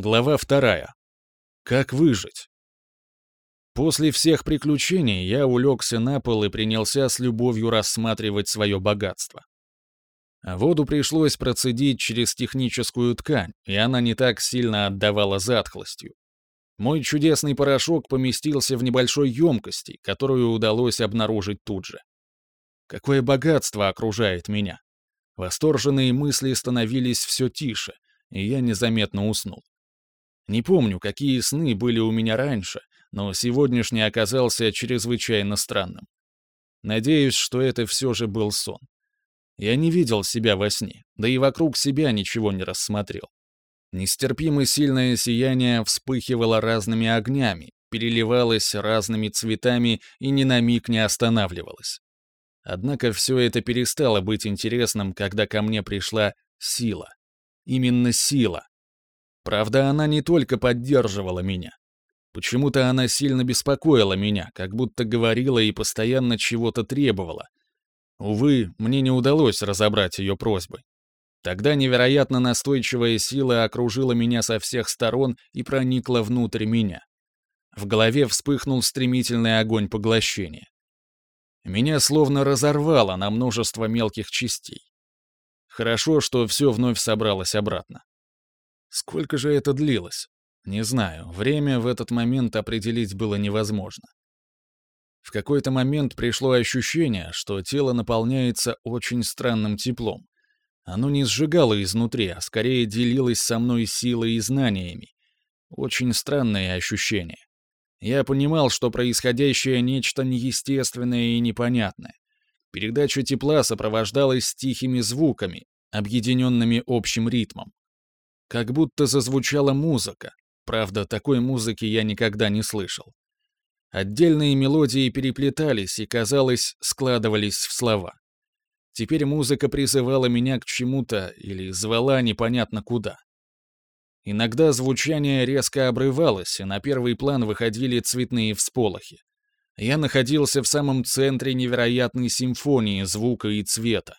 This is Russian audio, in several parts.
Глава вторая. Как выжить? После всех приключений я улегся на пол и принялся с любовью рассматривать свое богатство. А воду пришлось процедить через техническую ткань, и она не так сильно отдавала затхлостью. Мой чудесный порошок поместился в небольшой емкости, которую удалось обнаружить тут же. Какое богатство окружает меня. Восторженные мысли становились все тише, и я незаметно уснул. Не помню, какие сны были у меня раньше, но сегодняшний оказался чрезвычайно странным. Надеюсь, что это все же был сон. Я не видел себя во сне, да и вокруг себя ничего не рассмотрел. Нестерпимо сильное сияние вспыхивало разными огнями, переливалось разными цветами и ни на миг не останавливалось. Однако все это перестало быть интересным, когда ко мне пришла сила. Именно сила, Правда, она не только поддерживала меня. Почему-то она сильно беспокоила меня, как будто говорила и постоянно чего-то требовала. Увы, мне не удалось разобрать ее просьбы. Тогда невероятно настойчивая сила окружила меня со всех сторон и проникла внутрь меня. В голове вспыхнул стремительный огонь поглощения. Меня словно разорвало на множество мелких частей. Хорошо, что все вновь собралось обратно. Сколько же это длилось? Не знаю, время в этот момент определить было невозможно. В какой-то момент пришло ощущение, что тело наполняется очень странным теплом. Оно не сжигало изнутри, а скорее делилось со мной силой и знаниями. Очень странное ощущение. Я понимал, что происходящее нечто неестественное и непонятное. Передача тепла сопровождалась тихими звуками, объединенными общим ритмом. Как будто зазвучала музыка. Правда, такой музыки я никогда не слышал. Отдельные мелодии переплетались и, казалось, складывались в слова. Теперь музыка призывала меня к чему-то или звала непонятно куда. Иногда звучание резко обрывалось, и на первый план выходили цветные всполохи. Я находился в самом центре невероятной симфонии звука и цвета,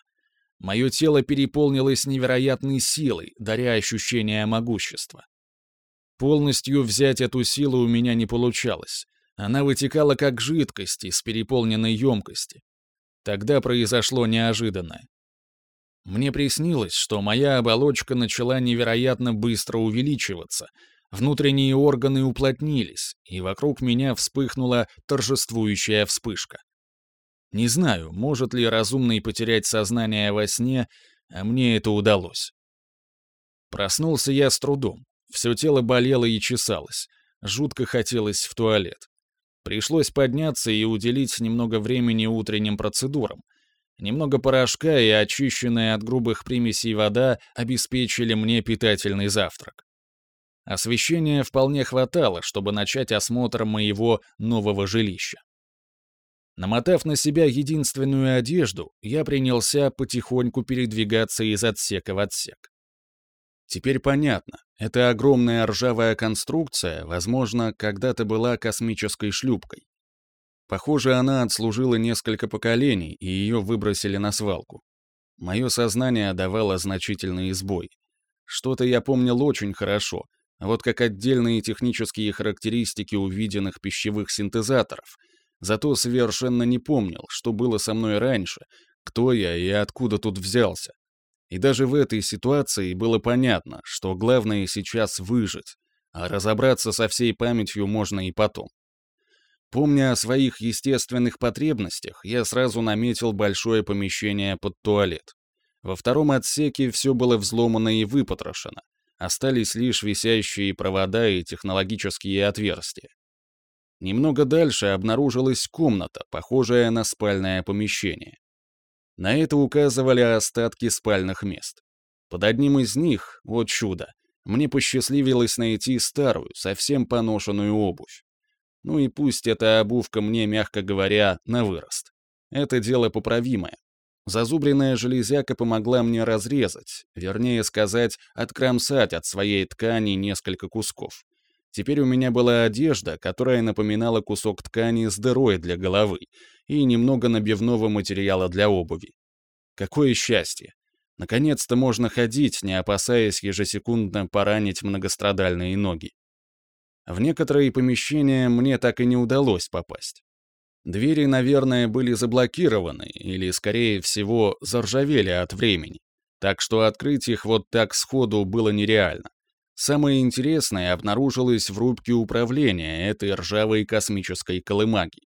Мое тело переполнилось невероятной силой, даря ощущение могущества. Полностью взять эту силу у меня не получалось. Она вытекала как жидкость из переполненной емкости. Тогда произошло неожиданное. Мне приснилось, что моя оболочка начала невероятно быстро увеличиваться, внутренние органы уплотнились, и вокруг меня вспыхнула торжествующая вспышка. Не знаю, может ли разумный потерять сознание во сне, а мне это удалось. Проснулся я с трудом. Все тело болело и чесалось. Жутко хотелось в туалет. Пришлось подняться и уделить немного времени утренним процедурам. Немного порошка и очищенная от грубых примесей вода обеспечили мне питательный завтрак. Освещения вполне хватало, чтобы начать осмотр моего нового жилища. Намотав на себя единственную одежду, я принялся потихоньку передвигаться из отсека в отсек. Теперь понятно, эта огромная ржавая конструкция, возможно, когда-то была космической шлюпкой. Похоже, она отслужила несколько поколений, и ее выбросили на свалку. Мое сознание давало значительный сбой. Что-то я помнил очень хорошо, вот как отдельные технические характеристики увиденных пищевых синтезаторов — Зато совершенно не помнил, что было со мной раньше, кто я и откуда тут взялся. И даже в этой ситуации было понятно, что главное сейчас выжить, а разобраться со всей памятью можно и потом. Помня о своих естественных потребностях, я сразу наметил большое помещение под туалет. Во втором отсеке все было взломано и выпотрошено. Остались лишь висящие провода и технологические отверстия. Немного дальше обнаружилась комната, похожая на спальное помещение. На это указывали остатки спальных мест. Под одним из них, вот чудо, мне посчастливилось найти старую, совсем поношенную обувь. Ну и пусть эта обувка мне, мягко говоря, на вырост. Это дело поправимое. Зазубренная железяка помогла мне разрезать, вернее сказать, откромсать от своей ткани несколько кусков. Теперь у меня была одежда, которая напоминала кусок ткани с дырой для головы и немного набивного материала для обуви. Какое счастье! Наконец-то можно ходить, не опасаясь ежесекундно поранить многострадальные ноги. В некоторые помещения мне так и не удалось попасть. Двери, наверное, были заблокированы или, скорее всего, заржавели от времени, так что открыть их вот так сходу было нереально. Самое интересное обнаружилось в рубке управления этой ржавой космической колымаги.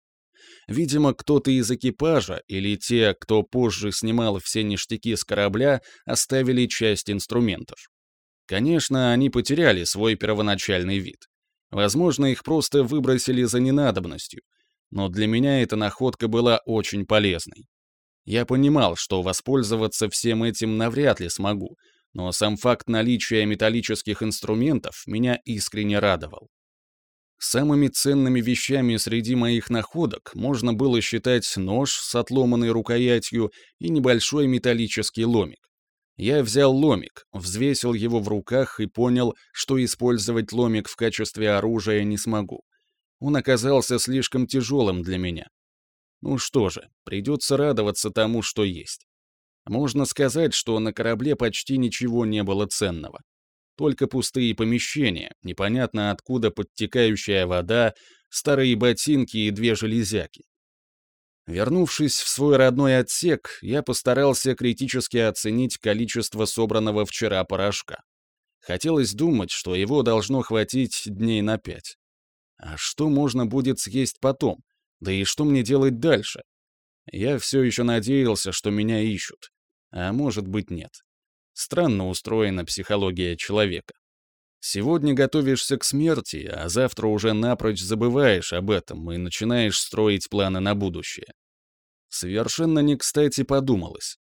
Видимо, кто-то из экипажа или те, кто позже снимал все ништяки с корабля, оставили часть инструментов. Конечно, они потеряли свой первоначальный вид. Возможно, их просто выбросили за ненадобностью. Но для меня эта находка была очень полезной. Я понимал, что воспользоваться всем этим навряд ли смогу, но сам факт наличия металлических инструментов меня искренне радовал. Самыми ценными вещами среди моих находок можно было считать нож с отломанной рукоятью и небольшой металлический ломик. Я взял ломик, взвесил его в руках и понял, что использовать ломик в качестве оружия не смогу. Он оказался слишком тяжелым для меня. Ну что же, придется радоваться тому, что есть. Можно сказать, что на корабле почти ничего не было ценного. Только пустые помещения, непонятно откуда подтекающая вода, старые ботинки и две железяки. Вернувшись в свой родной отсек, я постарался критически оценить количество собранного вчера порошка. Хотелось думать, что его должно хватить дней на пять. А что можно будет съесть потом? Да и что мне делать дальше? Я все еще надеялся, что меня ищут. А может быть, нет. Странно устроена психология человека. Сегодня готовишься к смерти, а завтра уже напрочь забываешь об этом и начинаешь строить планы на будущее. Совершенно не кстати подумалось.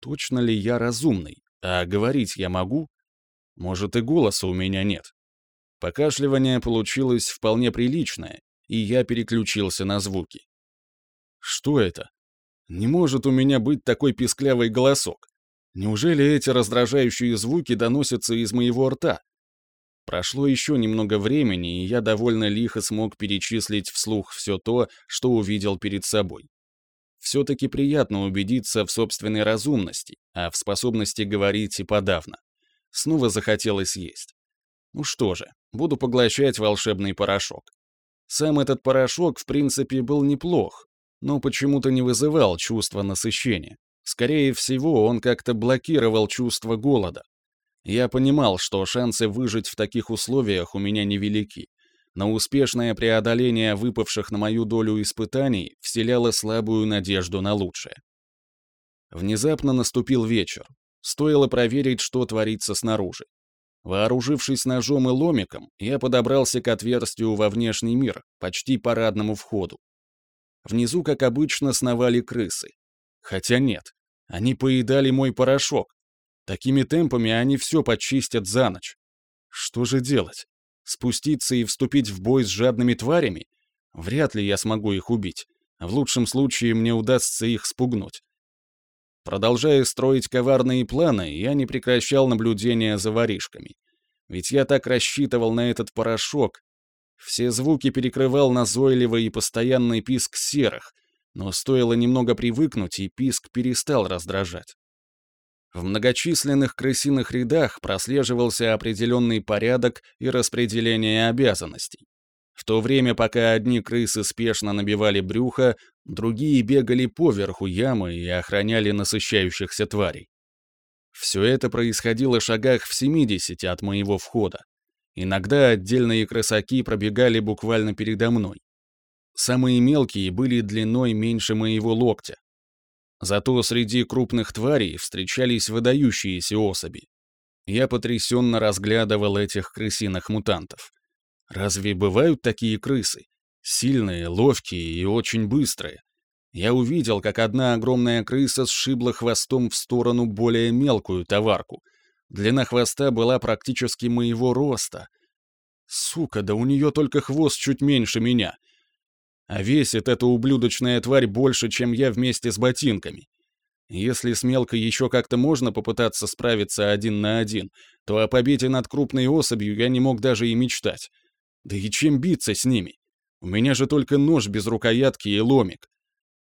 Точно ли я разумный? А говорить я могу? Может, и голоса у меня нет. Покашливание получилось вполне приличное, и я переключился на звуки. Что это? Не может у меня быть такой писклявый голосок. Неужели эти раздражающие звуки доносятся из моего рта? Прошло еще немного времени, и я довольно лихо смог перечислить вслух все то, что увидел перед собой. Все-таки приятно убедиться в собственной разумности, а в способности говорить и подавно. Снова захотелось есть. Ну что же, буду поглощать волшебный порошок. Сам этот порошок, в принципе, был неплох, но почему-то не вызывал чувства насыщения. Скорее всего, он как-то блокировал чувство голода. Я понимал, что шансы выжить в таких условиях у меня невелики, но успешное преодоление выпавших на мою долю испытаний вселяло слабую надежду на лучшее. Внезапно наступил вечер. Стоило проверить, что творится снаружи. Вооружившись ножом и ломиком, я подобрался к отверстию во внешний мир, почти парадному входу. Внизу, как обычно, сновали крысы. Хотя нет, они поедали мой порошок. Такими темпами они все почистят за ночь. Что же делать? Спуститься и вступить в бой с жадными тварями? Вряд ли я смогу их убить. В лучшем случае мне удастся их спугнуть. Продолжая строить коварные планы, я не прекращал наблюдения за воришками. Ведь я так рассчитывал на этот порошок. Все звуки перекрывал назойливый и постоянный писк серых, но стоило немного привыкнуть, и писк перестал раздражать. В многочисленных крысиных рядах прослеживался определенный порядок и распределение обязанностей. В то время, пока одни крысы спешно набивали брюхо, другие бегали поверху ямы и охраняли насыщающихся тварей. Все это происходило шагах в 70 от моего входа. Иногда отдельные крысаки пробегали буквально передо мной. Самые мелкие были длиной меньше моего локтя. Зато среди крупных тварей встречались выдающиеся особи. Я потрясенно разглядывал этих крысиных мутантов. Разве бывают такие крысы? Сильные, ловкие и очень быстрые. Я увидел, как одна огромная крыса сшибла хвостом в сторону более мелкую товарку. Длина хвоста была практически моего роста. Сука, да у нее только хвост чуть меньше меня — а весит эта ублюдочная тварь больше, чем я вместе с ботинками. Если с мелкой еще как-то можно попытаться справиться один на один, то о победе над крупной особью я не мог даже и мечтать. Да и чем биться с ними? У меня же только нож без рукоятки и ломик.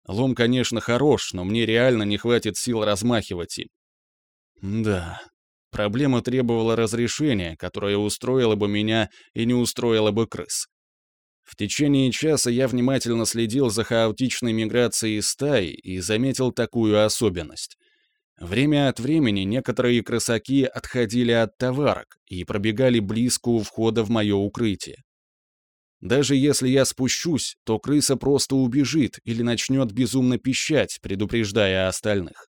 Лом, конечно, хорош, но мне реально не хватит сил размахивать им. Да, проблема требовала разрешения, которое устроило бы меня и не устроило бы крыс. В течение часа я внимательно следил за хаотичной миграцией стаи и заметил такую особенность. Время от времени некоторые крысаки отходили от товарок и пробегали близко у входа в мое укрытие. Даже если я спущусь, то крыса просто убежит или начнет безумно пищать, предупреждая остальных.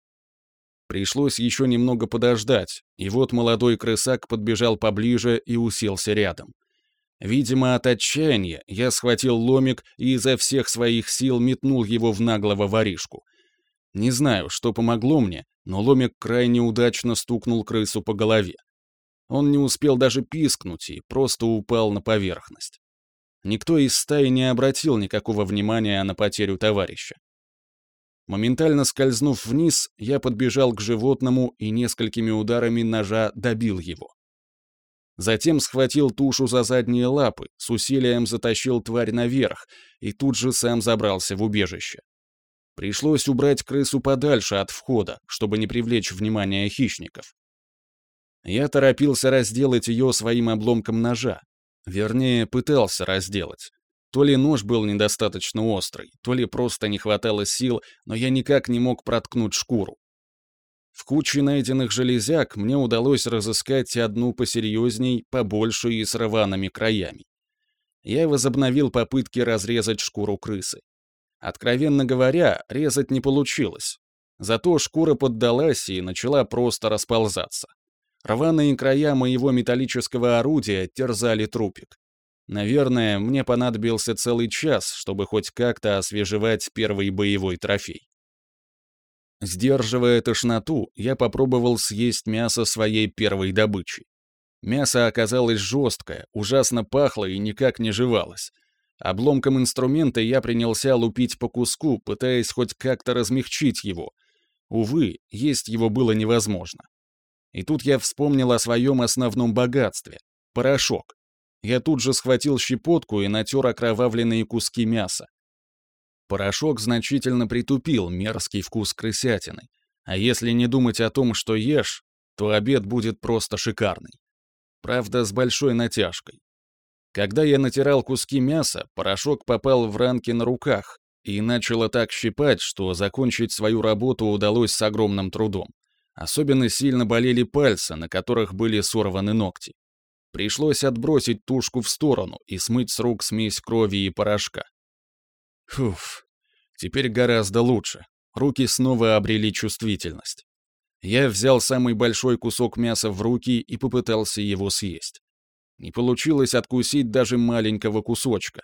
Пришлось еще немного подождать, и вот молодой крысак подбежал поближе и уселся рядом. Видимо, от отчаяния я схватил ломик и изо всех своих сил метнул его в наглого воришку. Не знаю, что помогло мне, но ломик крайне удачно стукнул крысу по голове. Он не успел даже пискнуть и просто упал на поверхность. Никто из стаи не обратил никакого внимания на потерю товарища. Моментально скользнув вниз, я подбежал к животному и несколькими ударами ножа добил его. Затем схватил тушу за задние лапы, с усилием затащил тварь наверх и тут же сам забрался в убежище. Пришлось убрать крысу подальше от входа, чтобы не привлечь внимание хищников. Я торопился разделать ее своим обломком ножа. Вернее, пытался разделать. То ли нож был недостаточно острый, то ли просто не хватало сил, но я никак не мог проткнуть шкуру. В куче найденных железяк мне удалось разыскать одну посерьезней, побольше и с рваными краями. Я возобновил попытки разрезать шкуру крысы. Откровенно говоря, резать не получилось. Зато шкура поддалась и начала просто расползаться. Рваные края моего металлического орудия терзали трупик. Наверное, мне понадобился целый час, чтобы хоть как-то освежевать первый боевой трофей. Сдерживая тошноту, я попробовал съесть мясо своей первой добычи. Мясо оказалось жесткое, ужасно пахло и никак не жевалось. Обломком инструмента я принялся лупить по куску, пытаясь хоть как-то размягчить его. Увы, есть его было невозможно. И тут я вспомнил о своем основном богатстве — порошок. Я тут же схватил щепотку и натер окровавленные куски мяса. Порошок значительно притупил мерзкий вкус крысятины. А если не думать о том, что ешь, то обед будет просто шикарный. Правда, с большой натяжкой. Когда я натирал куски мяса, порошок попал в ранки на руках и начало так щипать, что закончить свою работу удалось с огромным трудом. Особенно сильно болели пальцы, на которых были сорваны ногти. Пришлось отбросить тушку в сторону и смыть с рук смесь крови и порошка. Фуф, теперь гораздо лучше. Руки снова обрели чувствительность. Я взял самый большой кусок мяса в руки и попытался его съесть. Не получилось откусить даже маленького кусочка.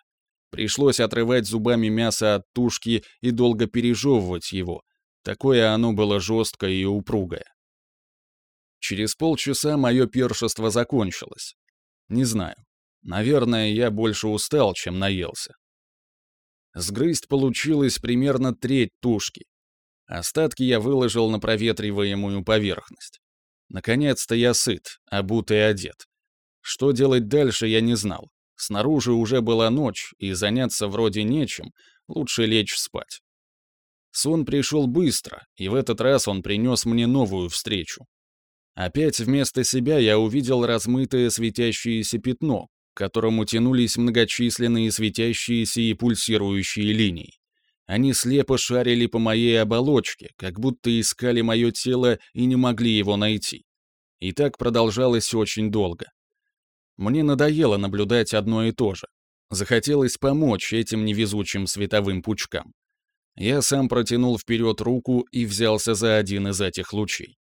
Пришлось отрывать зубами мясо от тушки и долго пережевывать его. Такое оно было жесткое и упругое. Через полчаса мое першество закончилось. Не знаю. Наверное, я больше устал, чем наелся. Сгрызть получилось примерно треть тушки. Остатки я выложил на проветриваемую поверхность. Наконец-то я сыт, обут и одет. Что делать дальше, я не знал. Снаружи уже была ночь, и заняться вроде нечем, лучше лечь спать. Сон пришел быстро, и в этот раз он принес мне новую встречу. Опять вместо себя я увидел размытое светящееся пятно, к которому тянулись многочисленные светящиеся и пульсирующие линии. Они слепо шарили по моей оболочке, как будто искали мое тело и не могли его найти. И так продолжалось очень долго. Мне надоело наблюдать одно и то же. Захотелось помочь этим невезучим световым пучкам. Я сам протянул вперед руку и взялся за один из этих лучей.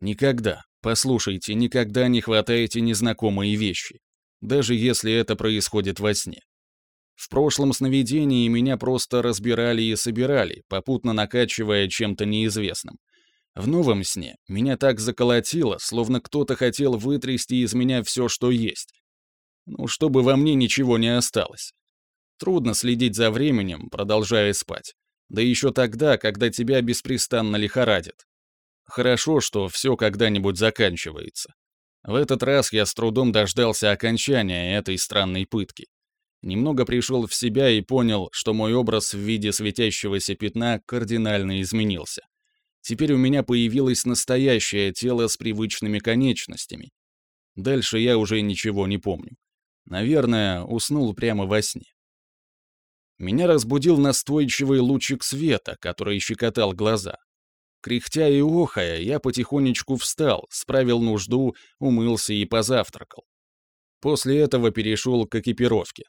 Никогда, послушайте, никогда не хватайте незнакомые вещи, даже если это происходит во сне. В прошлом сновидении меня просто разбирали и собирали, попутно накачивая чем-то неизвестным. В новом сне меня так заколотило, словно кто-то хотел вытрясти из меня все, что есть. Ну, чтобы во мне ничего не осталось. Трудно следить за временем, продолжая спать. Да еще тогда, когда тебя беспрестанно лихорадит. Хорошо, что все когда-нибудь заканчивается. В этот раз я с трудом дождался окончания этой странной пытки. Немного пришел в себя и понял, что мой образ в виде светящегося пятна кардинально изменился. Теперь у меня появилось настоящее тело с привычными конечностями. Дальше я уже ничего не помню. Наверное, уснул прямо во сне. Меня разбудил настойчивый лучик света, который щекотал глаза. Кряхтя и охая, я потихонечку встал, справил нужду, умылся и позавтракал. После этого перешел к экипировке.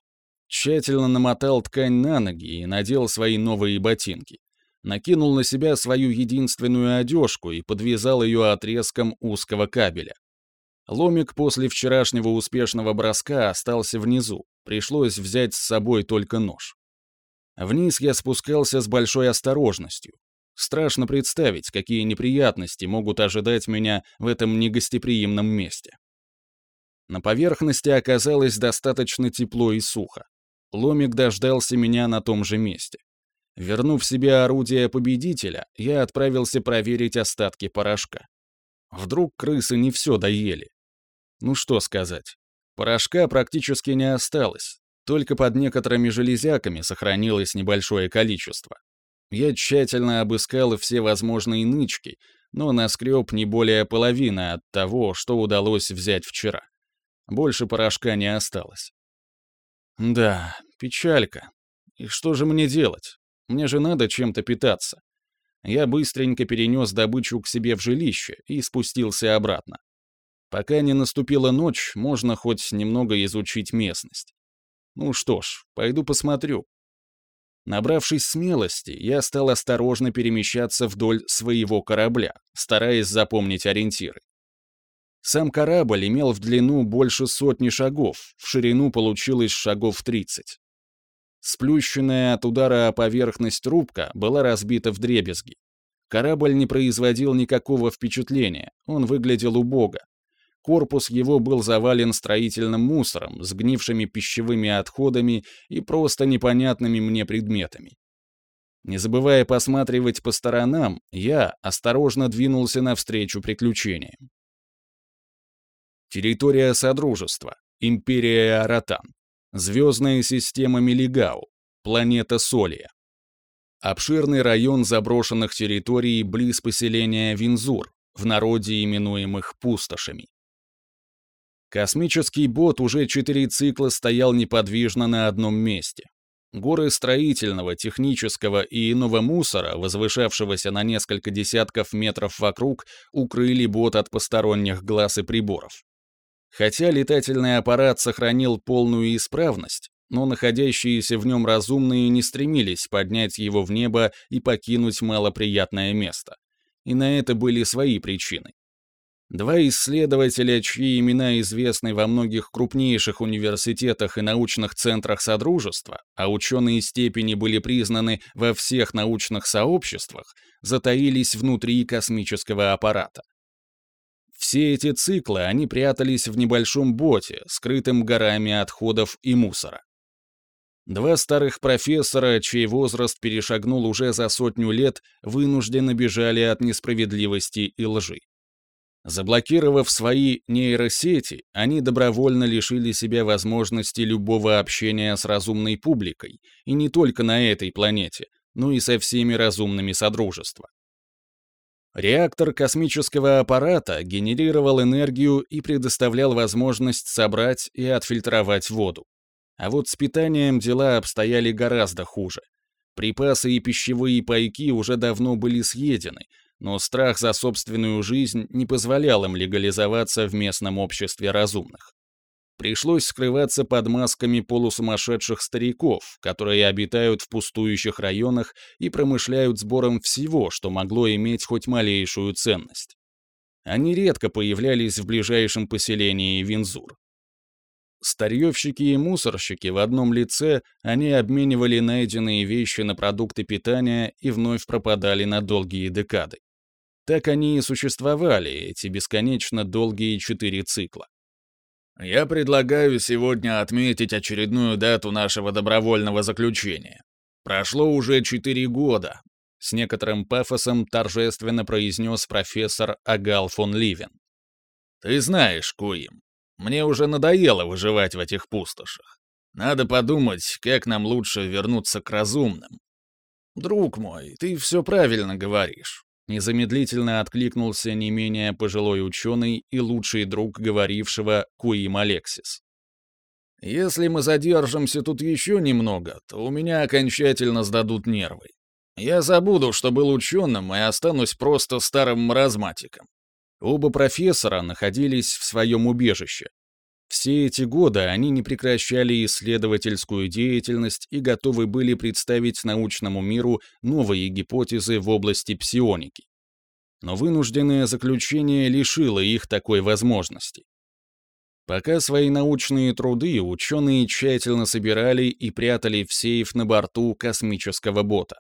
Тщательно намотал ткань на ноги и надел свои новые ботинки. Накинул на себя свою единственную одежку и подвязал ее отрезком узкого кабеля. Ломик после вчерашнего успешного броска остался внизу, пришлось взять с собой только нож. Вниз я спускался с большой осторожностью. Страшно представить, какие неприятности могут ожидать меня в этом негостеприимном месте. На поверхности оказалось достаточно тепло и сухо. Ломик дождался меня на том же месте. Вернув себе орудие победителя, я отправился проверить остатки порошка. Вдруг крысы не все доели. Ну что сказать. Порошка практически не осталось, только под некоторыми железяками сохранилось небольшое количество. Я тщательно обыскал все возможные нычки, но наскреб не более половины от того, что удалось взять вчера. Больше порошка не осталось. Да, печалька. И что же мне делать? Мне же надо чем-то питаться. Я быстренько перенес добычу к себе в жилище и спустился обратно. Пока не наступила ночь, можно хоть немного изучить местность. Ну что ж, пойду посмотрю. Набравшись смелости, я стал осторожно перемещаться вдоль своего корабля, стараясь запомнить ориентиры. Сам корабль имел в длину больше сотни шагов, в ширину получилось шагов 30. Сплющенная от удара о поверхность рубка была разбита в дребезги. Корабль не производил никакого впечатления, он выглядел убого, Корпус его был завален строительным мусором, сгнившими пищевыми отходами и просто непонятными мне предметами. Не забывая посматривать по сторонам, я осторожно двинулся навстречу приключениям. Территория Содружества, Империя Аратан, звездная система Мелигау, планета Солия. Обширный район заброшенных территорий близ поселения Винзур, в народе именуемых пустошами. Космический бот уже четыре цикла стоял неподвижно на одном месте. Горы строительного, технического и иного мусора, возвышавшегося на несколько десятков метров вокруг, укрыли бот от посторонних глаз и приборов. Хотя летательный аппарат сохранил полную исправность, но находящиеся в нем разумные не стремились поднять его в небо и покинуть малоприятное место. И на это были свои причины. Два исследователя, чьи имена известны во многих крупнейших университетах и научных центрах Содружества, а ученые степени были признаны во всех научных сообществах, затаились внутри космического аппарата. Все эти циклы они прятались в небольшом боте, скрытым горами отходов и мусора. Два старых профессора, чей возраст перешагнул уже за сотню лет, вынужденно бежали от несправедливости и лжи. Заблокировав свои нейросети, они добровольно лишили себя возможности любого общения с разумной публикой, и не только на этой планете, но и со всеми разумными Содружества. Реактор космического аппарата генерировал энергию и предоставлял возможность собрать и отфильтровать воду. А вот с питанием дела обстояли гораздо хуже. Припасы и пищевые пайки уже давно были съедены, но страх за собственную жизнь не позволял им легализоваться в местном обществе разумных. Пришлось скрываться под масками полусумасшедших стариков, которые обитают в пустующих районах и промышляют сбором всего, что могло иметь хоть малейшую ценность. Они редко появлялись в ближайшем поселении Винзур. Старьевщики и мусорщики в одном лице, они обменивали найденные вещи на продукты питания и вновь пропадали на долгие декады. Так они и существовали, эти бесконечно долгие четыре цикла. Я предлагаю сегодня отметить очередную дату нашего добровольного заключения. Прошло уже четыре года. С некоторым пафосом торжественно произнес профессор Агал фон Ливен. Ты знаешь, Куим, мне уже надоело выживать в этих пустошах. Надо подумать, как нам лучше вернуться к разумным. Друг мой, ты все правильно говоришь. Незамедлительно откликнулся не менее пожилой ученый и лучший друг говорившего Куим Алексис. «Если мы задержимся тут еще немного, то у меня окончательно сдадут нервы. Я забуду, что был ученым, и останусь просто старым маразматиком». Оба профессора находились в своем убежище, все эти годы они не прекращали исследовательскую деятельность и готовы были представить научному миру новые гипотезы в области псионики. Но вынужденное заключение лишило их такой возможности. Пока свои научные труды ученые тщательно собирали и прятали в сейф на борту космического бота.